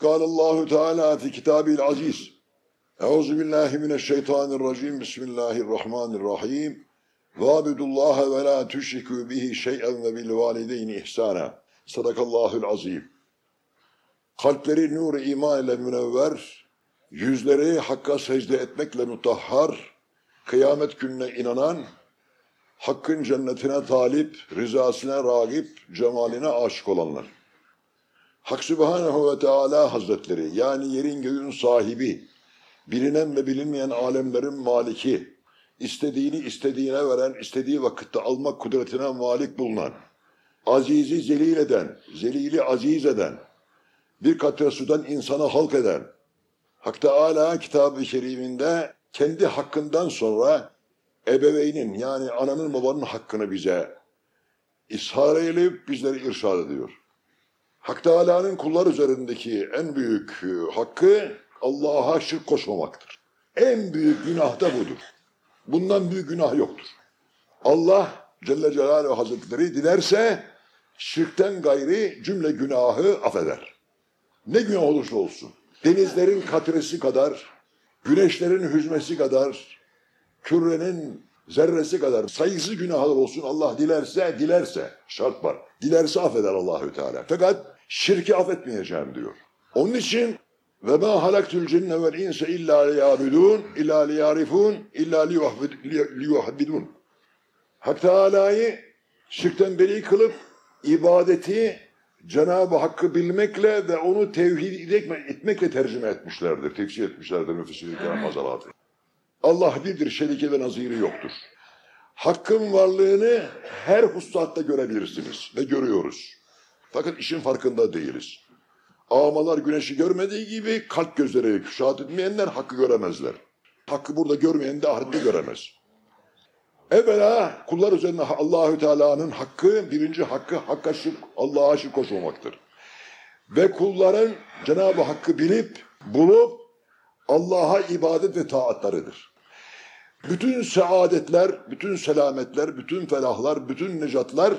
قال الله تعالى في كتابه العزيز أعوذ بالله من الشيطان الرجيم بسم الله الرحمن الرحيم وَعَبِدُوا اللّٰهَ وَلَا تُشْرِكُوا بِهِ شَيْئًا وَبِالْوَالِدَيْنِ اِحْسَانًا Sadakallahül azim. Kalpleri nur iman ile münevver, yüzleri hakka secde etmekle mutahhar, kıyamet gününe inanan, hakkın cennetine talip, rızasına ragip, cemaline aşık olanlar. Hak Sübhanehu ve Teala Hazretleri, yani yerin göğün sahibi, bilinen ve bilinmeyen alemlerin maliki, istediğini istediğine veren, istediği vakitte almak kudretine malik bulunan, azizi zelil eden, zelili aziz eden, bir katre sudan insana halk eden, Hak Teala kitab-ı keriminde kendi hakkından sonra ebeveynin yani ananın babanın hakkını bize ishar eyleyip bizleri irşad ediyor. Hak Teala'nın kullar üzerindeki en büyük e, hakkı Allah'a şirk koşmamaktır. En büyük günah da budur. Bundan büyük günah yoktur. Allah Celle Celaluhu Hazretleri dilerse şirkten gayri cümle günahı affeder. Ne günah olursa olsun. Denizlerin katresi kadar, güneşlerin hüzmesi kadar, kürenin zerresi kadar sayısız günahlar olsun Allah dilerse, dilerse şart var. Dilerse affeder Allahü Teala. Fakat şirki affetmeyeceğim diyor. Onun için ve ma halaktul cinne vel insa illa liyabudun illa liyarifun illa liyuhabbidun. Hak Teala'yı şirkten beri kılıp ibadeti Cenab-ı Hakk'ı bilmekle ve onu tevhid etmekle tercüme etmişlerdir, tefsir etmişlerdir müfessir-i kiram. Allah birdir, şerike ve naziri yoktur. Hakkın varlığını her hususatta görebilirsiniz ve görüyoruz. Fakat işin farkında değiliz. Ağmalar güneşi görmediği gibi kalp gözleri şahit etmeyenler hakkı göremezler. Hakkı burada görmeyen de ahirette göremez. Evvela kullar üzerine Allahü Teala'nın hakkı, birinci hakkı hakka şirk, Allah'a şirk koşmamaktır. Ve kulların Cenab-ı Hakk'ı bilip, bulup Allah'a ibadet ve taatlarıdır. Bütün saadetler, bütün selametler, bütün felahlar, bütün necatlar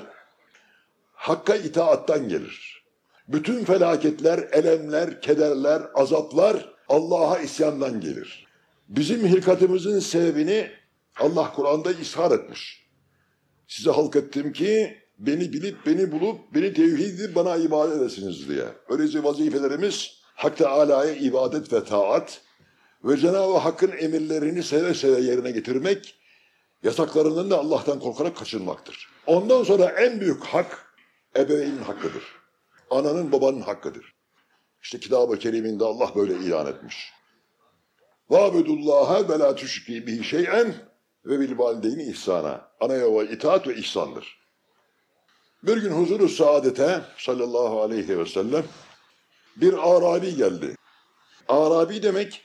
Hakk'a itaattan gelir. Bütün felaketler, elemler, kederler, azaplar Allah'a isyandan gelir. Bizim hilkatımızın sebebini Allah Kur'an'da ishar etmiş. Size halk ettim ki beni bilip beni bulup beni tevhid bana ibadet edesiniz diye. Öylece vazifelerimiz Hak Teala'ya ibadet ve taat ve Cenab-ı Hakk'ın emirlerini seve seve yerine getirmek, yasaklarından da Allah'tan korkarak kaçınmaktır. Ondan sonra en büyük hak ebeveynin hakkıdır. Ananın babanın hakkıdır. İşte kitab-ı keriminde Allah böyle ilan etmiş. وَعْبُدُ اللّٰهَ وَلَا تُشْرِكِي بِهِ شَيْئًا ve bil valideyni ihsana. Anaya ve itaat ve ihsandır. Bir gün huzuru saadete sallallahu aleyhi ve sellem bir Arabi geldi. Arabi demek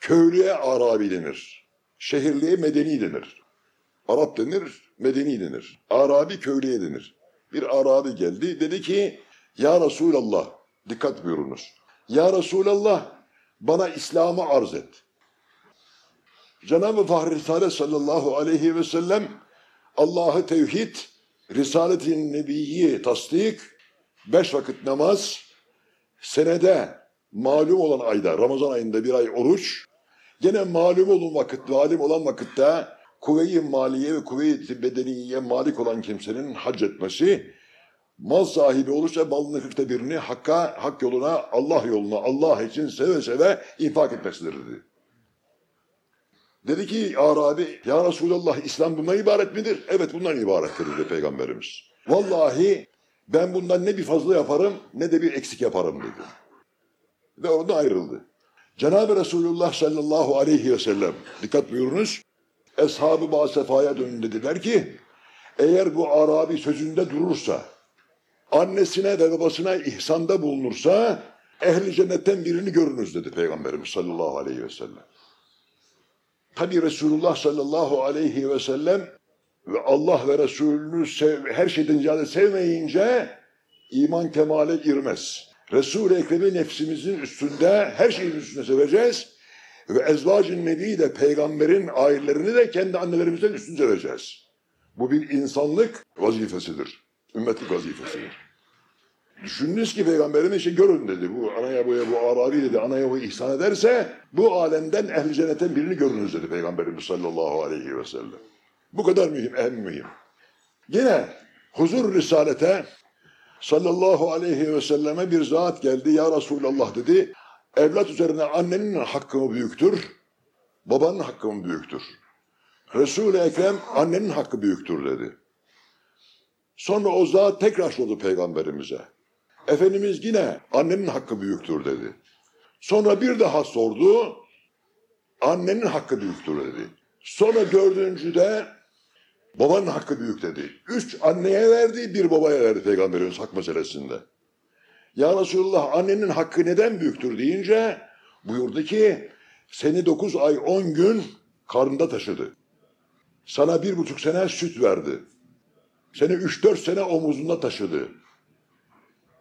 köylüye Arabi denir. Şehirliye medeni denir. Arap denir, medeni denir. Arabi köylüye denir. Bir Arabi geldi dedi ki Ya Resulallah dikkat buyurunuz. Ya Resulallah bana İslam'ı arz et. Cenab-ı Fahri Risale sallallahu aleyhi ve sellem Allah'ı tevhid, Risale-i Nebi'yi tasdik, beş vakit namaz, senede malum olan ayda, Ramazan ayında bir ay oruç, gene malum olan vakit, valim olan vakitte kuvve-i maliye ve kuvve-i bedeniye malik olan kimsenin hac etmesi, mal sahibi olursa malının kırkta birini hakka, hak yoluna, Allah yoluna, Allah için seve seve infak etmesidir dedi. Dedi ki Arabi, ya Resulallah İslam bundan ibaret midir? Evet bundan ibarettir dedi Peygamberimiz. Vallahi ben bundan ne bir fazla yaparım ne de bir eksik yaparım dedi. Ve oradan ayrıldı. Cenab-ı Resulullah sallallahu aleyhi ve sellem, dikkat buyurunuz, Eshab-ı Basefa'ya dönün dediler ki, eğer bu Arabi sözünde durursa, annesine ve babasına ihsanda bulunursa, ehli cennetten birini görünüz dedi Peygamberimiz sallallahu aleyhi ve sellem. Tabi Resulullah sallallahu aleyhi ve sellem ve Allah ve Resulünü sev, her şeyden ziyade sevmeyince iman kemale girmez. Resul-i Ekrem'i nefsimizin üstünde, her şeyin üstünde seveceğiz. Ve ezvacın nebi de peygamberin ailelerini de kendi annelerimizden üstün seveceğiz. Bu bir insanlık vazifesidir. Ümmetlik vazifesidir. Düşündünüz ki peygamberimiz işte görün dedi. Bu anaya boya bu Arabi dedi. Anaya boya ihsan ederse bu alemden ehli cennetten birini görünüz dedi peygamberimiz sallallahu aleyhi ve sellem. Bu kadar mühim, en mühim. Yine huzur risalete sallallahu aleyhi ve selleme bir zat geldi. Ya Resulallah dedi. Evlat üzerine annenin hakkı mı büyüktür? Babanın hakkı mı büyüktür? Resul-i Ekrem annenin hakkı büyüktür dedi. Sonra o zat tekrar sordu peygamberimize. Efendimiz yine annenin hakkı büyüktür dedi. Sonra bir daha sordu. Annenin hakkı büyüktür dedi. Sonra dördüncüde babanın hakkı büyük dedi. Üç anneye verdi, bir babaya verdi peygamberimiz hak meselesinde. Ya Resulullah annenin hakkı neden büyüktür deyince buyurdu ki seni dokuz ay on gün karnında taşıdı. Sana bir buçuk sene süt verdi. Seni üç dört sene omuzunda taşıdı.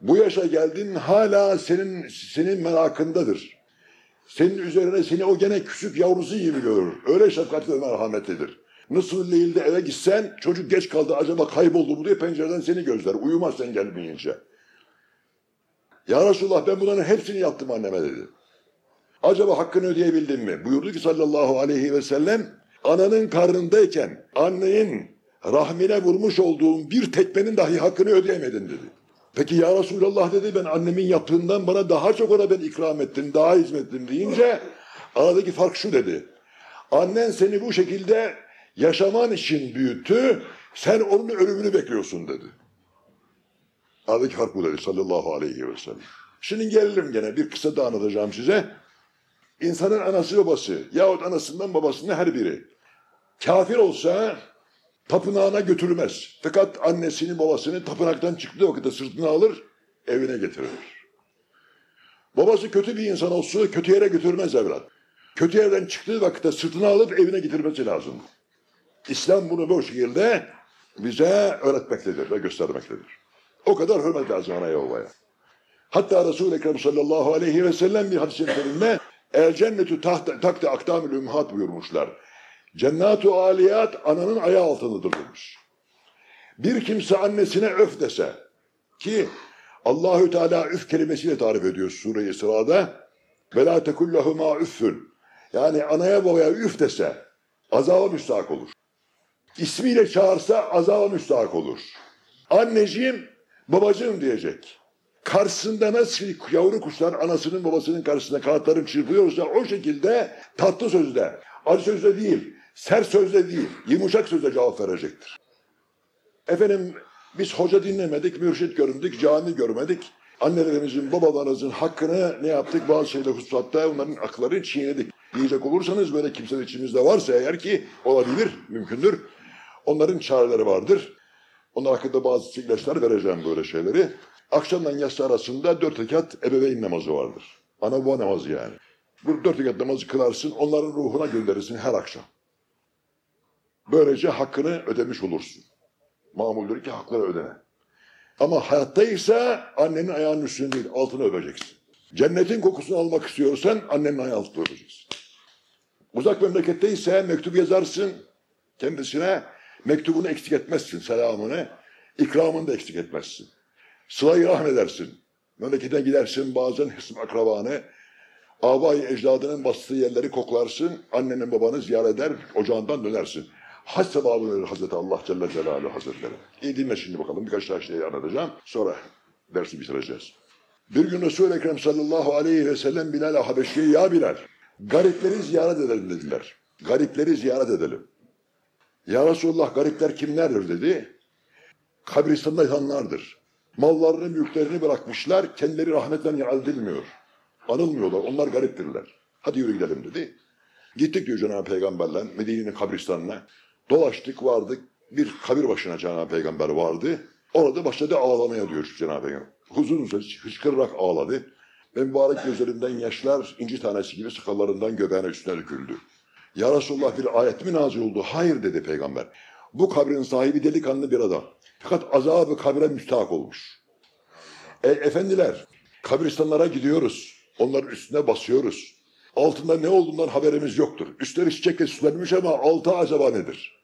Bu yaşa geldin hala senin senin merakındadır. Senin üzerine seni o gene küçük yavrusu gibi görür. Öyle şefkatli ve merhametlidir. Nasıl Leyl'de eve gitsen çocuk geç kaldı acaba kayboldu mu diye pencereden seni gözler. Uyumaz sen gelmeyince. Ya Resulullah ben bunların hepsini yaptım anneme dedi. Acaba hakkını ödeyebildim mi? Buyurdu ki sallallahu aleyhi ve sellem ananın karnındayken annenin rahmine vurmuş olduğum bir tekmenin dahi hakkını ödeyemedin dedi. Peki ya Resulallah dedi ben annemin yaptığından bana daha çok ona ben ikram ettim, daha hizmet ettim deyince aradaki fark şu dedi. Annen seni bu şekilde yaşaman için büyüttü, sen onun ölümünü bekliyorsun dedi. Aradaki fark bu dedi sallallahu aleyhi ve sellem. Şimdi gelelim gene bir kısa da anlatacağım size. İnsanın anası babası yahut anasından babasından her biri kafir olsa tapınağına götürmez. Fakat annesini babasını tapınaktan çıktığı vakitte sırtına alır evine getirir. Babası kötü bir insan olsa kötü yere götürmez evlat. Kötü yerden çıktığı vakitte sırtına alıp evine getirmesi lazım. İslam bunu bu şekilde bize öğretmektedir ve göstermektedir. O kadar hürmet lazım anaya babaya. Hatta Resul-i Ekrem sallallahu aleyhi ve sellem bir hadis-i El cennetü takte akdamül ümhat buyurmuşlar. Cennatu aliyat ananın ayağı altındadır demiş. Bir kimse annesine öf dese ki Allahü Teala üf kelimesiyle tarif ediyor Sure-i Sıra'da. Ve la tekullahuma üffün. Yani anaya babaya üf dese azaba müstahak olur. İsmiyle çağırsa azaba müstahak olur. Anneciğim, babacığım diyecek. Karşısında nasıl yavru kuşlar anasının babasının karşısında kanatların çırpıyorsa o şekilde tatlı sözle, acı sözle değil, sert sözle değil, yumuşak sözle cevap verecektir. Efendim biz hoca dinlemedik, mürşit göründük, cami görmedik. Annelerimizin, babalarımızın hakkını ne yaptık? Bazı şeyler hususatta onların aklarını çiğnedik. Diyecek olursanız böyle kimse içimizde varsa eğer ki olabilir, mümkündür. Onların çareleri vardır. Onlar hakkında bazı ilaçlar vereceğim böyle şeyleri. Akşamdan yatsı arasında dört rekat ebeveyn namazı vardır. Ana baba namazı yani. Bu dört rekat namazı kılarsın, onların ruhuna gönderirsin her akşam. Böylece hakkını ödemiş olursun. Mamuldür ki hakları ödene. Ama hayatta ise annenin ayağının üstünde değil, altını öpeceksin. Cennetin kokusunu almak istiyorsan annenin ayağı altını öpeceksin. Uzak memlekette ise mektup yazarsın kendisine. Mektubunu eksik etmezsin, selamını. ikramını da eksik etmezsin. Sıla-i rahm edersin. Memlekete gidersin bazen hısım akrabanı. Abayı ecdadının bastığı yerleri koklarsın. Annenin babanı ziyaret eder, ocağından dönersin. Hac sevabını verir Hazreti Allah Celle Celaluhu Hazretleri. İyi dinle şimdi bakalım birkaç daha şey anlatacağım. Sonra dersi bitireceğiz. Bir gün Resul-i Ekrem sallallahu aleyhi ve sellem Bilal-i Habeşi'ye ya Bilal garipleri ziyaret edelim dediler. Garipleri ziyaret edelim. Ya Resulullah garipler kimlerdir dedi. Kabristanda yatanlardır. Mallarını, mülklerini bırakmışlar. Kendileri rahmetten edilmiyor. Anılmıyorlar. Onlar gariptirler. Hadi yürü gidelim dedi. Gittik diyor Cenab-ı Peygamberle Medine'nin kabristanına. Dolaştık vardık. Bir kabir başına Cenab-ı Peygamber vardı. Orada başladı ağlamaya diyor Cenab-ı Peygamber. Huzurun sesi hıçkırarak ağladı. Ve mübarek gözlerinden yaşlar inci tanesi gibi sakallarından göbeğine üstüne döküldü. Ya Resulullah bir ayet mi nazil oldu? Hayır dedi peygamber. Bu kabrin sahibi delikanlı bir adam. Fakat azabı kabre müstahak olmuş. E, efendiler, kabristanlara gidiyoruz. Onların üstüne basıyoruz. Altında ne olduğundan haberimiz yoktur. Üstleri çiçekle süslenmiş ama altı acaba nedir?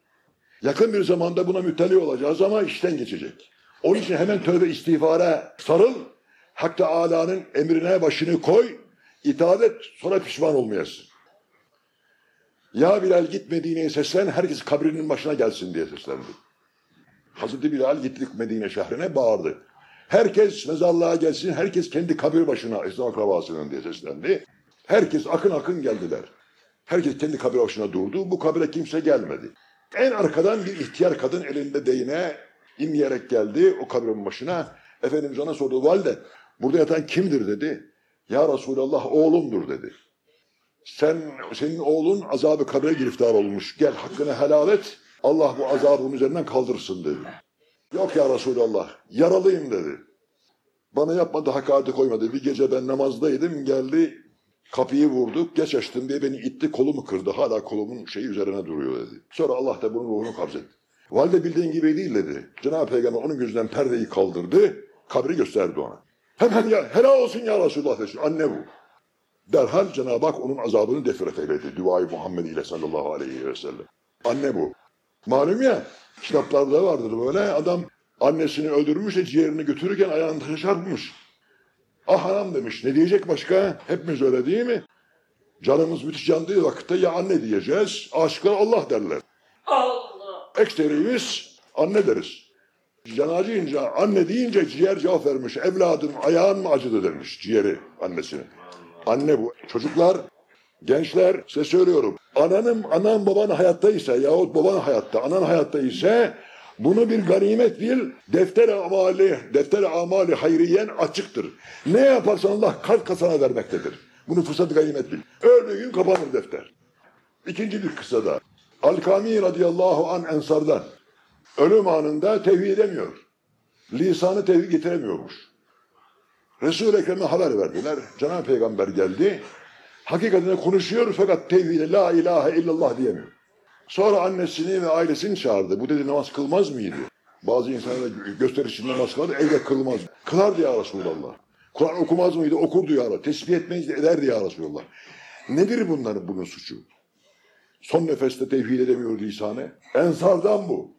Yakın bir zamanda buna müttali olacağız ama işten geçecek. Onun için hemen tövbe istiğfara sarıl. Hak Teâlâ'nın emrine başını koy. itaat et sonra pişman olmayasın. Ya Bilal git Medine'ye seslen herkes kabrinin başına gelsin diye seslendi. Hazreti Bilal gittik Medine şehrine bağırdı. Herkes mezarlığa gelsin, herkes kendi kabir başına, esnaf akrabasının diye seslendi. Herkes akın akın geldiler. Herkes kendi kabir başına durdu. Bu kabire kimse gelmedi. En arkadan bir ihtiyar kadın elinde değine inmeyerek geldi o kabrin başına. Efendimiz ona sordu. Valide burada yatan kimdir dedi. Ya Resulallah oğlumdur dedi. Sen, senin oğlun azabı kabre giriftar olmuş. Gel hakkını helal et. Allah bu azabın üzerinden kaldırsın dedi. Yok ya Resulallah yaralıyım dedi. Bana yapmadı hakareti koymadı. Bir gece ben namazdaydım geldi kapıyı vurduk geç açtım diye beni itti kolumu kırdı. Hala kolumun şeyi üzerine duruyor dedi. Sonra Allah da bunun ruhunu kabzetti. Valide bildiğin gibi değil dedi. Cenab-ı Peygamber onun gözünden perdeyi kaldırdı. Kabri gösterdi ona. Hemen ya helal olsun ya Resulullah dedi. Anne bu. Derhal Cenab-ı Hak onun azabını defret eyledi. Duayı Muhammed ile sallallahu aleyhi ve sellem. Anne bu. Malum ya kitaplarda vardır böyle adam annesini öldürmüş de ciğerini götürürken ayağını taşa çarpmış. Ah anam demiş ne diyecek başka? Hepimiz öyle değil mi? Canımız müthiş yandığı vakitte ya anne diyeceğiz. Aşıklar Allah derler. Allah. Eksterimiz anne deriz. Deyince, anne deyince ciğer cevap vermiş. Evladım ayağın mı acıdı demiş ciğeri annesine. Anne bu. Çocuklar, gençler size söylüyorum. Ananım, anan baban hayatta ise yahut baban hayatta, anan hayatta ise bunu bir ganimet bil. Defter amali, defter amali hayriyen açıktır. Ne yaparsan Allah kalp kasana vermektedir. Bunu fırsat ganimet bil. Öldüğü gün kapanır defter. İkinci bir kısa da. Alkami radıyallahu an ensardan. Ölüm anında tevhid edemiyor. Lisanı tevhid getiremiyormuş. Resul-i Ekrem'e haber verdiler. Cenab-ı Peygamber geldi. Hakikatine konuşuyor fakat tevhide la ilahe illallah diyemiyor. Sonra annesini ve ailesini çağırdı. Bu dedi namaz kılmaz mıydı? Bazı insanlar gösterişli namaz kılardı, evde kılmaz. Kılardı ya Resulallah. Kur'an okumaz mıydı? Okurdu ya Resulallah. Tesbih etmeyiz ederdi ya Resulallah. Nedir bunların bunun suçu? Son nefeste tevhid edemiyor lisanı. Ensardan bu.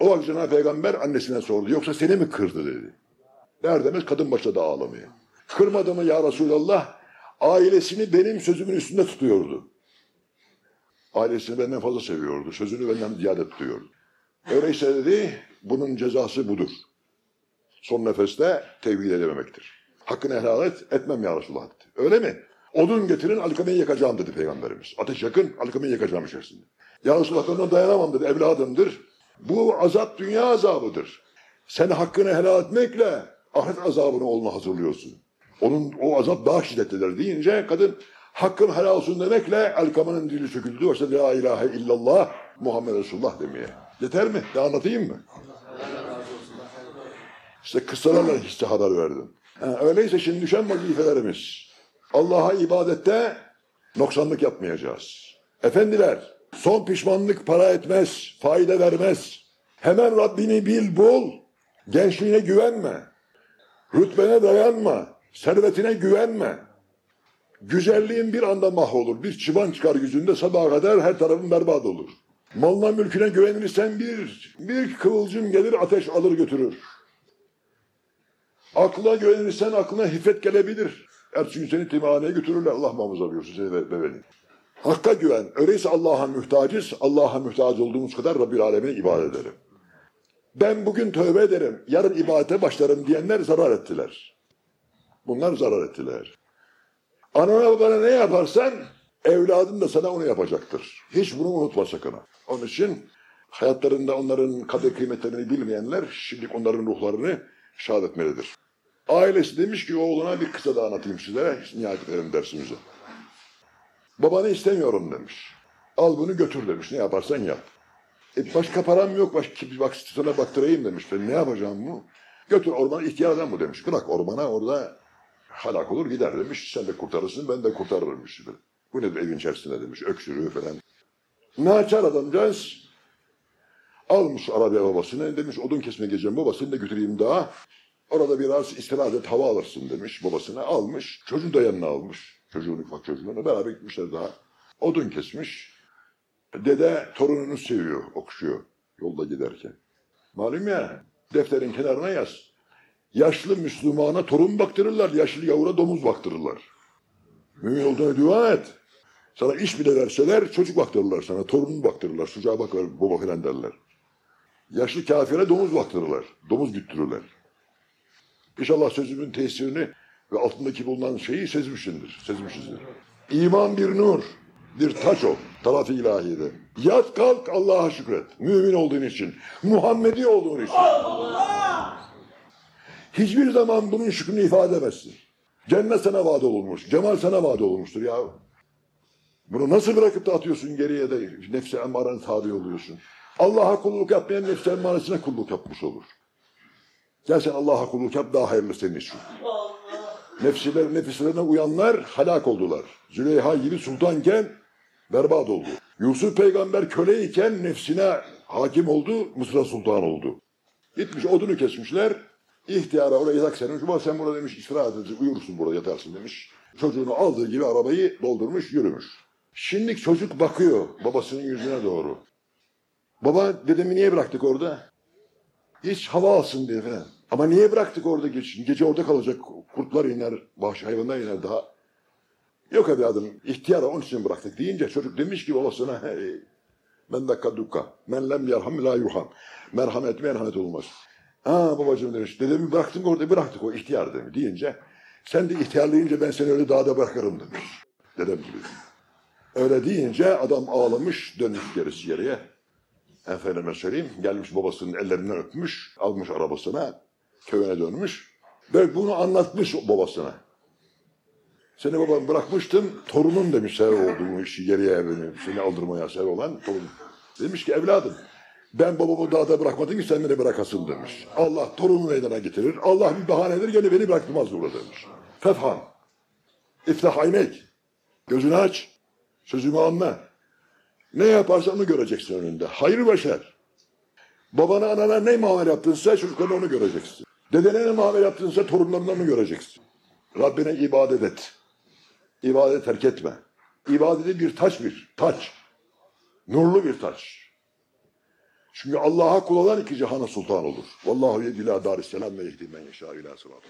O vakit Cenab-ı Peygamber annesine sordu. Yoksa seni mi kırdı dedi. Der demez kadın başladı ağlamaya. Kırmadı mı ya Resulallah? Ailesini benim sözümün üstünde tutuyordu. Ailesini benden fazla seviyordu. Sözünü benden ziyade tutuyordu. Öyleyse dedi bunun cezası budur. Son nefeste tevhid edememektir. Hakkını helal et, etmem ya Resulallah dedi. Öyle mi? Odun getirin alkamayı yakacağım dedi Peygamberimiz. Ateş yakın alkamayı yakacağım içerisinde. Ya Resulallah ben dayanamam dedi evladımdır. Bu azap dünya azabıdır. Sen hakkını helal etmekle ahiret azabını olma hazırlıyorsun. Onun o azap daha şiddetlidir deyince kadın hakkım helal olsun demekle Alkama'nın dili söküldü. Başta la ilahe illallah Muhammed Resulullah demeye. Yeter mi? Daha anlatayım mı? İşte kıssalarla hisse haber verdim. Ha, öyleyse şimdi düşen vazifelerimiz. Allah'a ibadette noksanlık yapmayacağız. Efendiler, son pişmanlık para etmez, fayda vermez. Hemen Rabbini bil, bul. Gençliğine güvenme. Rütbene dayanma. Servetine güvenme. Güzelliğin bir anda mahvolur. Bir çıban çıkar yüzünde sabaha kadar her tarafın berbat olur. Malına mülküne güvenirsen bir, bir kıvılcım gelir ateş alır götürür. Akla güvenirsen aklına hifet gelebilir. Ertesi gün seni timhaneye götürürler. Allah muhafaza buyursun seni ve, beni. Hakka güven. Öyleyse Allah'a muhtacız. Allah'a muhtaç olduğumuz kadar Rabbil Alemin'e ibadet edelim. Ben bugün tövbe ederim, yarın ibadete başlarım diyenler zarar ettiler. Bunlar zarar ettiler. Anana babana ne yaparsan evladın da sana onu yapacaktır. Hiç bunu unutma sakın. Onun için hayatlarında onların kadir kıymetlerini bilmeyenler şimdi onların ruhlarını şahit etmelidir. Ailesi demiş ki oğluna bir kısa da anlatayım size. Nihayet edelim dersimize. Babanı istemiyorum demiş. Al bunu götür demiş. Ne yaparsan yap. E başka param yok. Başka, bak sana baktırayım demiş. Ben ne yapacağım bu? Götür ormana ihtiyar adam bu demiş. Bırak ormana orada halak olur gider demiş. Sen de kurtarırsın ben de kurtarırım demiş. Bu nedir evin içerisinde demiş. Öksürüğü falan. Naçar adamcağız almış arabaya babasını. Demiş odun kesmeye geleceğim babasını da götüreyim daha. Orada biraz istirahat et hava alırsın demiş babasına. Almış. Çocuğu da yanına almış. Çocuğunu ufak çocuğunu beraber gitmişler daha. Odun kesmiş. Dede torununu seviyor, okşuyor yolda giderken. Malum ya. Defterin kenarına yaz. Yaşlı Müslümana torun baktırırlar, yaşlı yavura domuz baktırırlar. Mümin olduğuna dua et. Sana iş bile verseler çocuk baktırırlar sana, torun baktırırlar, çocuğa bakar, baba filan derler. Yaşlı kafire domuz baktırırlar, domuz güttürürler. İnşallah sözümün tesirini ve altındaki bulunan şeyi sezmişsindir, sezmişizdir. İman bir nur, bir taç ol, taraf-ı ilahiyede. Yat kalk Allah'a şükret, mümin olduğun için, Muhammedi olduğun için. Hiçbir zaman bunun şükrünü ifade edemezsin. Cennet sana vaat olunmuş, cemal sana vaat olunmuştur ya. Bunu nasıl bırakıp da atıyorsun geriye de nefse emmaranın tabi oluyorsun. Allah'a kulluk yapmayan nefse emmaresine kulluk yapmış olur. Gel sen Allah'a kulluk yap daha hayırlı senin için. Nefsiler, nefislerine uyanlar helak oldular. Züleyha gibi sultanken berbat oldu. Yusuf peygamber köleyken nefsine hakim oldu, Mısır'a sultan oldu. Gitmiş odunu kesmişler. İhtiyara oraya yatak sermiş. Ulan sen burada demiş istirahat edeceksin, uyursun burada yatarsın demiş. Çocuğunu aldığı gibi arabayı doldurmuş, yürümüş. Şimdi çocuk bakıyor babasının yüzüne doğru. Baba dedemi niye bıraktık orada? Hiç hava alsın diye falan. Ama niye bıraktık orada geç? Gece orada kalacak. Kurtlar iner, vahşi hayvanlar iner daha. Yok evladım ihtiyara onun için bıraktık deyince çocuk demiş ki babasına hey, men dakka dukka men lem yerham la yuham. Merhamet merhamet olmaz. Ha babacığım demiş dedemi bıraktım orada bıraktık o ihtiyar demiş deyince sen de ihtiyarlayınca ben seni öyle dağda bırakırım demiş. Dedem gibi. Öyle deyince adam ağlamış dönmüş gerisi geriye. Efendime söyleyeyim gelmiş babasının ellerinden öpmüş almış arabasına köyüne dönmüş. Ve bunu anlatmış babasına. Seni babam bırakmıştım, torunun demiş sev olduğum işi geriye beni, seni aldırmaya sev olan torun. Demiş ki evladım, ben babamı dağda bırakmadım ki sen beni bırakasın demiş. Allah torunu meydana getirir, Allah bir bahanedir gene beni bıraktırmaz burada demiş. Fethan, iftah aynek, gözünü aç, sözümü anla. Ne yaparsan onu göreceksin önünde. Hayır ve şer. Babana anana ne muamele yaptınsa çocuklarına onu göreceksin. Dedene ne muamele yaptınsa torunlarına onu göreceksin. Rabbine ibadet et. İbadet terk etme. İbadeti bir taç bir, taç. Nurlu bir taç. Çünkü Allah'a kul olan iki cihana sultan olur. Vallahu yedilâ darisselam ve yehdi men yeşâ ilâ sıratı.